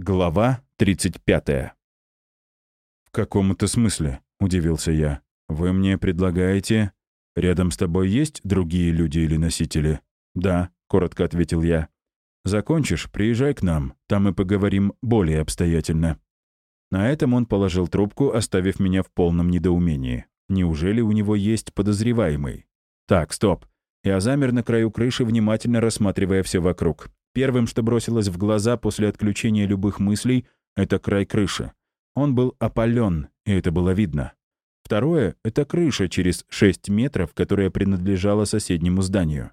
Глава 35. «В каком это смысле?» — удивился я. «Вы мне предлагаете... Рядом с тобой есть другие люди или носители?» «Да», — коротко ответил я. «Закончишь, приезжай к нам, там и поговорим более обстоятельно». На этом он положил трубку, оставив меня в полном недоумении. Неужели у него есть подозреваемый? Так, стоп. Я замер на краю крыши, внимательно рассматривая все вокруг. Первым, что бросилось в глаза после отключения любых мыслей, это край крыши. Он был опален, и это было видно. Второе — это крыша через 6 метров, которая принадлежала соседнему зданию.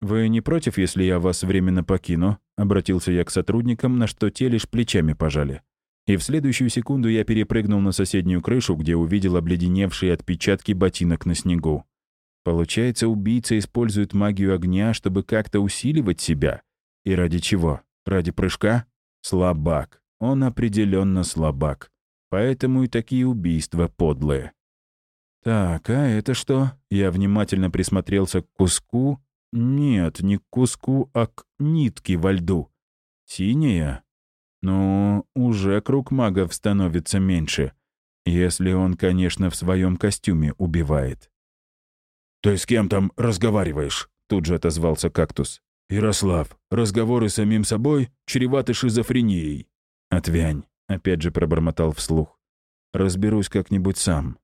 «Вы не против, если я вас временно покину?» — обратился я к сотрудникам, на что те лишь плечами пожали. И в следующую секунду я перепрыгнул на соседнюю крышу, где увидел обледеневшие отпечатки ботинок на снегу. Получается, убийца использует магию огня, чтобы как-то усиливать себя? И ради чего? Ради прыжка? Слабак. Он определенно слабак. Поэтому и такие убийства подлые. Так, а это что? Я внимательно присмотрелся к куску. Нет, не к куску, а к нитке во льду. Синяя? Ну, уже круг магов становится меньше. Если он, конечно, в своем костюме убивает. «Ты с кем там разговариваешь?» Тут же отозвался кактус. «Ярослав, разговоры с самим собой чреваты шизофренией». «Отвянь», — опять же пробормотал вслух. «Разберусь как-нибудь сам».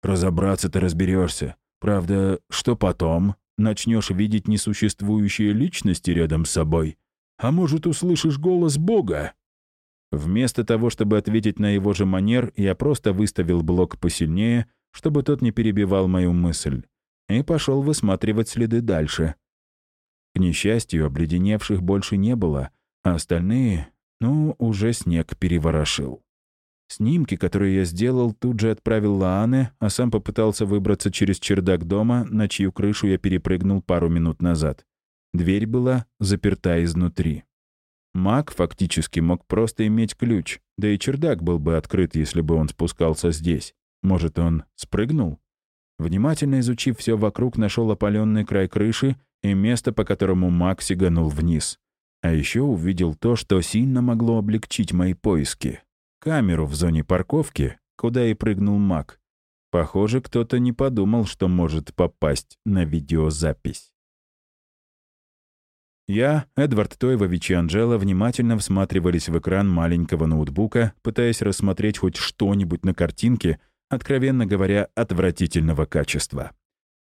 «Разобраться ты разберешься. Правда, что потом? Начнешь видеть несуществующие личности рядом с собой? А может, услышишь голос Бога?» Вместо того, чтобы ответить на его же манер, я просто выставил блок посильнее, чтобы тот не перебивал мою мысль и пошел высматривать следы дальше. К несчастью, обледеневших больше не было, а остальные, ну, уже снег переворошил. Снимки, которые я сделал, тут же отправил Лаане, а сам попытался выбраться через чердак дома, на чью крышу я перепрыгнул пару минут назад. Дверь была заперта изнутри. Маг фактически мог просто иметь ключ, да и чердак был бы открыт, если бы он спускался здесь. Может, он спрыгнул? Внимательно изучив все вокруг, нашел опаленный край крыши и место, по которому маг сиганул вниз. А еще увидел то, что сильно могло облегчить мои поиски. Камеру в зоне парковки, куда и прыгнул маг. Похоже, кто-то не подумал, что может попасть на видеозапись. Я, Эдвард Тойвович и Анжела внимательно всматривались в экран маленького ноутбука, пытаясь рассмотреть хоть что-нибудь на картинке — откровенно говоря, отвратительного качества.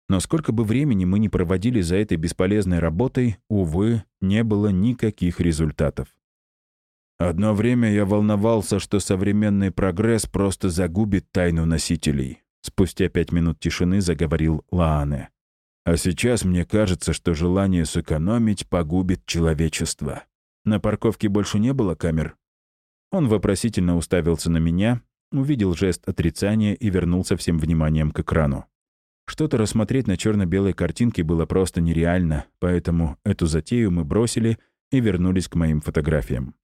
Но сколько бы времени мы ни проводили за этой бесполезной работой, увы, не было никаких результатов. Одно время я волновался, что современный прогресс просто загубит тайну носителей. Спустя пять минут тишины заговорил Лаане. А сейчас мне кажется, что желание сэкономить погубит человечество. На парковке больше не было камер? Он вопросительно уставился на меня, увидел жест отрицания и вернулся всем вниманием к экрану. Что-то рассмотреть на черно белой картинке было просто нереально, поэтому эту затею мы бросили и вернулись к моим фотографиям.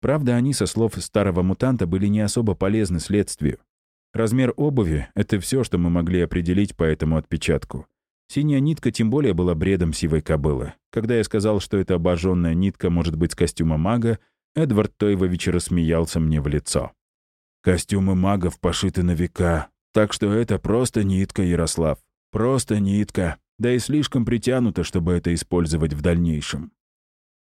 Правда, они, со слов старого мутанта, были не особо полезны следствию. Размер обуви — это все, что мы могли определить по этому отпечатку. Синяя нитка тем более была бредом сивой кобылы. Когда я сказал, что эта обожженная нитка может быть с костюма мага, Эдвард Тойвович рассмеялся мне в лицо. Костюмы магов пошиты на века, так что это просто нитка, Ярослав. Просто нитка, да и слишком притянуто, чтобы это использовать в дальнейшем.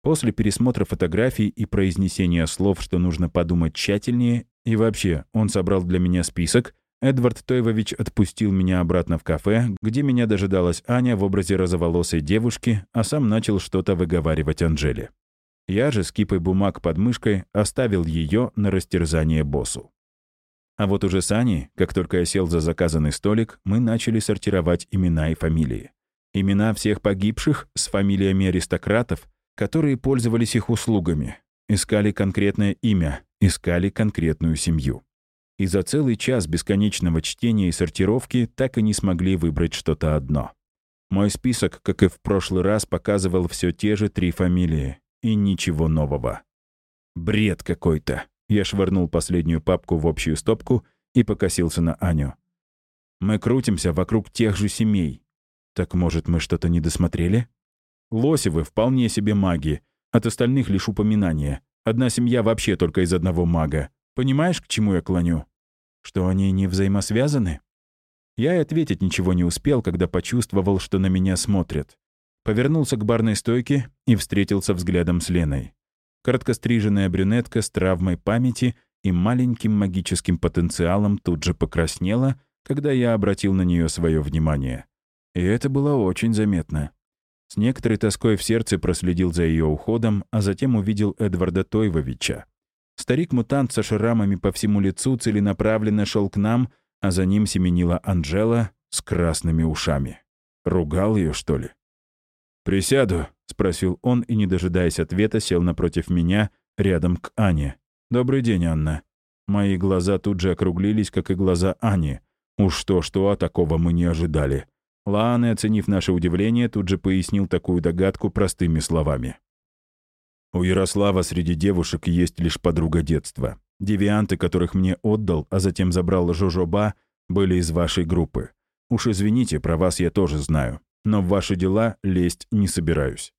После пересмотра фотографий и произнесения слов, что нужно подумать тщательнее, и вообще, он собрал для меня список, Эдвард Тойвович отпустил меня обратно в кафе, где меня дожидалась Аня в образе розоволосой девушки, а сам начал что-то выговаривать Анжеле. Я же с кипой бумаг под мышкой оставил ее на растерзание боссу. А вот уже с Аней, как только я сел за заказанный столик, мы начали сортировать имена и фамилии. Имена всех погибших с фамилиями аристократов, которые пользовались их услугами. Искали конкретное имя, искали конкретную семью. И за целый час бесконечного чтения и сортировки так и не смогли выбрать что-то одно. Мой список, как и в прошлый раз, показывал все те же три фамилии. И ничего нового. Бред какой-то. Я швырнул последнюю папку в общую стопку и покосился на Аню. «Мы крутимся вокруг тех же семей. Так, может, мы что-то не досмотрели? Лосевы вполне себе маги, от остальных лишь упоминания. Одна семья вообще только из одного мага. Понимаешь, к чему я клоню? Что они не взаимосвязаны? Я и ответить ничего не успел, когда почувствовал, что на меня смотрят. Повернулся к барной стойке и встретился взглядом с Леной. Короткостриженная брюнетка с травмой памяти и маленьким магическим потенциалом тут же покраснела, когда я обратил на нее свое внимание. И это было очень заметно. С некоторой тоской в сердце проследил за ее уходом, а затем увидел Эдварда Тойвовича. Старик-мутант со шрамами по всему лицу целенаправленно шел к нам, а за ним семенила Анжела с красными ушами. Ругал ее, что ли? «Присяду», — спросил он и, не дожидаясь ответа, сел напротив меня, рядом к Ане. «Добрый день, Анна». Мои глаза тут же округлились, как и глаза Ани. Уж то-что, а такого мы не ожидали. Лаане, оценив наше удивление, тут же пояснил такую догадку простыми словами. У Ярослава среди девушек есть лишь подруга детства. Девианты, которых мне отдал, а затем забрал Жожоба, были из вашей группы. Уж извините, про вас я тоже знаю но в ваши дела лезть не собираюсь.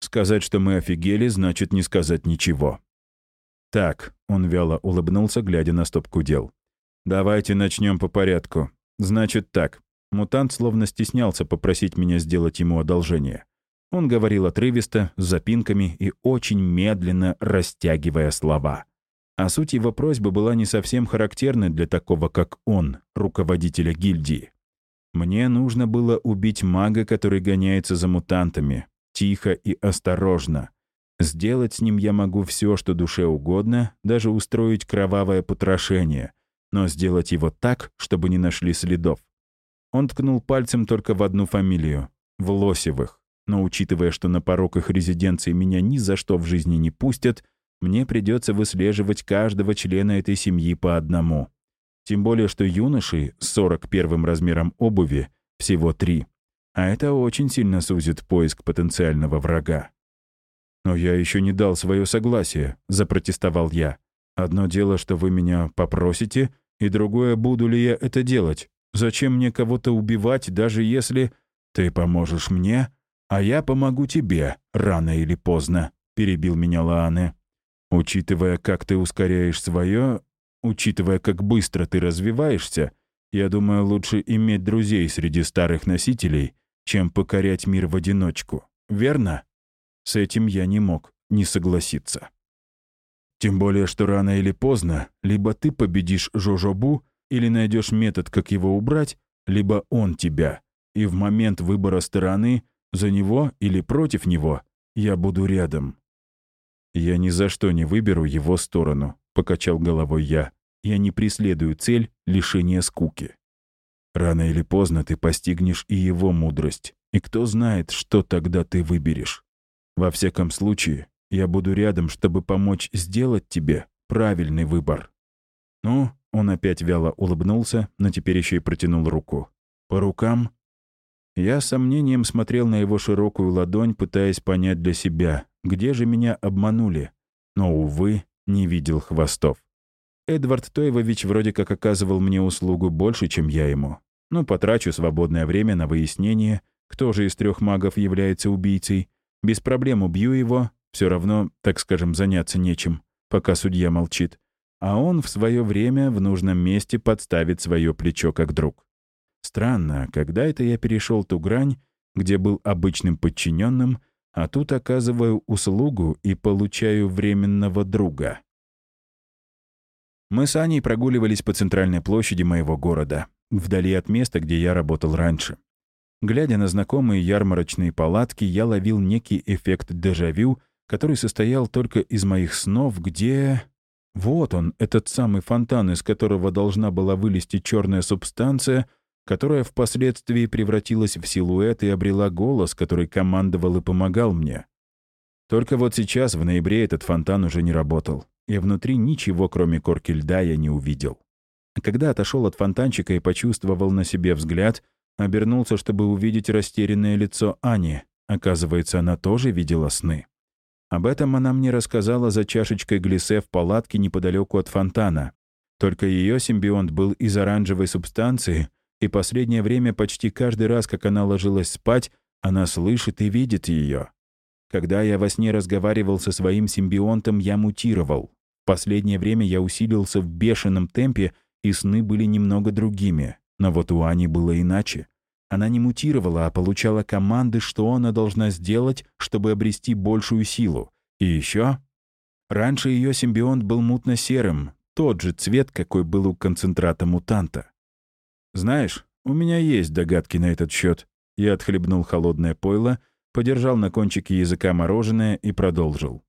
Сказать, что мы офигели, значит не сказать ничего. Так, он вяло улыбнулся, глядя на стопку дел. Давайте начнем по порядку. Значит так. Мутант словно стеснялся попросить меня сделать ему одолжение. Он говорил отрывисто, с запинками и очень медленно растягивая слова. А суть его просьбы была не совсем характерной для такого, как он, руководителя гильдии. Мне нужно было убить мага, который гоняется за мутантами, тихо и осторожно. Сделать с ним я могу все, что душе угодно, даже устроить кровавое потрошение, но сделать его так, чтобы не нашли следов. Он ткнул пальцем только в одну фамилию — в Лосевых. Но учитывая, что на порог их резиденции меня ни за что в жизни не пустят, мне придется выслеживать каждого члена этой семьи по одному. Тем более, что юношей с 41 размером обуви всего три. А это очень сильно сузит поиск потенциального врага. «Но я еще не дал свое согласие», — запротестовал я. «Одно дело, что вы меня попросите, и другое, буду ли я это делать. Зачем мне кого-то убивать, даже если ты поможешь мне, а я помогу тебе, рано или поздно», — перебил меня Лаане. «Учитывая, как ты ускоряешь свое, Учитывая, как быстро ты развиваешься, я думаю, лучше иметь друзей среди старых носителей, чем покорять мир в одиночку. Верно? С этим я не мог не согласиться. Тем более, что рано или поздно либо ты победишь Жожобу или найдешь метод, как его убрать, либо он тебя. И в момент выбора стороны, за него или против него, я буду рядом. Я ни за что не выберу его сторону покачал головой я. Я не преследую цель лишения скуки. Рано или поздно ты постигнешь и его мудрость. И кто знает, что тогда ты выберешь. Во всяком случае, я буду рядом, чтобы помочь сделать тебе правильный выбор. Ну, он опять вяло улыбнулся, но теперь еще и протянул руку. По рукам? Я с сомнением смотрел на его широкую ладонь, пытаясь понять для себя, где же меня обманули. Но, увы, не видел хвостов. Эдвард Тойвович вроде как оказывал мне услугу больше, чем я ему. Ну, потрачу свободное время на выяснение, кто же из трех магов является убийцей. Без проблем убью его, все равно, так скажем, заняться нечем, пока судья молчит. А он в свое время в нужном месте подставит свое плечо как друг. Странно, когда это я перешел ту грань, где был обычным подчиненным, а тут оказываю услугу и получаю временного друга. Мы с Аней прогуливались по центральной площади моего города, вдали от места, где я работал раньше. Глядя на знакомые ярмарочные палатки, я ловил некий эффект дежавю, который состоял только из моих снов, где... Вот он, этот самый фонтан, из которого должна была вылезти черная субстанция — которая впоследствии превратилась в силуэт и обрела голос, который командовал и помогал мне. Только вот сейчас, в ноябре, этот фонтан уже не работал, и внутри ничего, кроме корки льда, я не увидел. Когда отошел от фонтанчика и почувствовал на себе взгляд, обернулся, чтобы увидеть растерянное лицо Ани. Оказывается, она тоже видела сны. Об этом она мне рассказала за чашечкой глиссе в палатке неподалеку от фонтана. Только ее симбионт был из оранжевой субстанции, и последнее время почти каждый раз, как она ложилась спать, она слышит и видит ее. Когда я во сне разговаривал со своим симбионтом, я мутировал. Последнее время я усилился в бешеном темпе, и сны были немного другими. Но вот у Ани было иначе. Она не мутировала, а получала команды, что она должна сделать, чтобы обрести большую силу. И еще... Раньше ее симбионт был мутно-серым, тот же цвет, какой был у концентрата мутанта. Знаешь, у меня есть догадки на этот счет. Я отхлебнул холодное пойло, подержал на кончике языка мороженое и продолжил.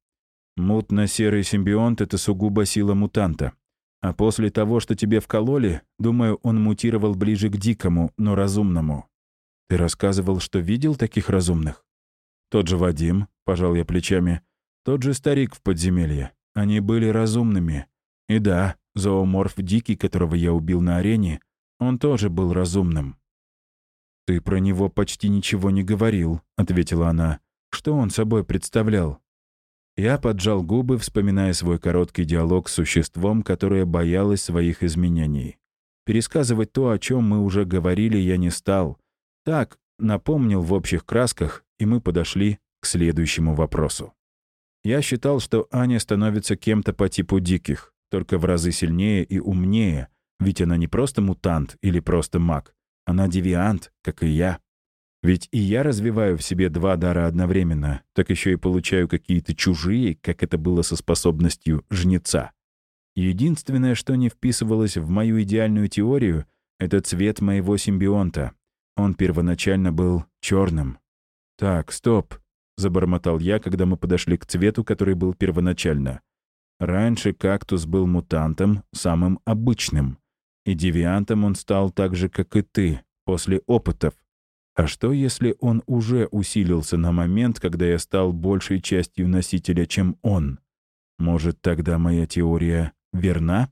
Мутно-серый симбионт — это сугубо сила мутанта. А после того, что тебе вкололи, думаю, он мутировал ближе к дикому, но разумному. Ты рассказывал, что видел таких разумных? Тот же Вадим, пожал я плечами, тот же старик в подземелье. Они были разумными. И да, зооморф Дикий, которого я убил на арене, он тоже был разумным. «Ты про него почти ничего не говорил», — ответила она. «Что он собой представлял?» Я поджал губы, вспоминая свой короткий диалог с существом, которое боялось своих изменений. Пересказывать то, о чем мы уже говорили, я не стал. Так, напомнил в общих красках, и мы подошли к следующему вопросу. Я считал, что Аня становится кем-то по типу диких, только в разы сильнее и умнее, ведь она не просто мутант или просто маг, она девиант, как и я. Ведь и я развиваю в себе два дара одновременно, так еще и получаю какие-то чужие, как это было со способностью жнеца. Единственное, что не вписывалось в мою идеальную теорию, это цвет моего симбионта. Он первоначально был черным. «Так, стоп», — забормотал я, когда мы подошли к цвету, который был первоначально. Раньше кактус был мутантом, самым обычным. И девиантом он стал так же, как и ты, после опытов. А что, если он уже усилился на момент, когда я стал большей частью носителя, чем он? Может, тогда моя теория верна?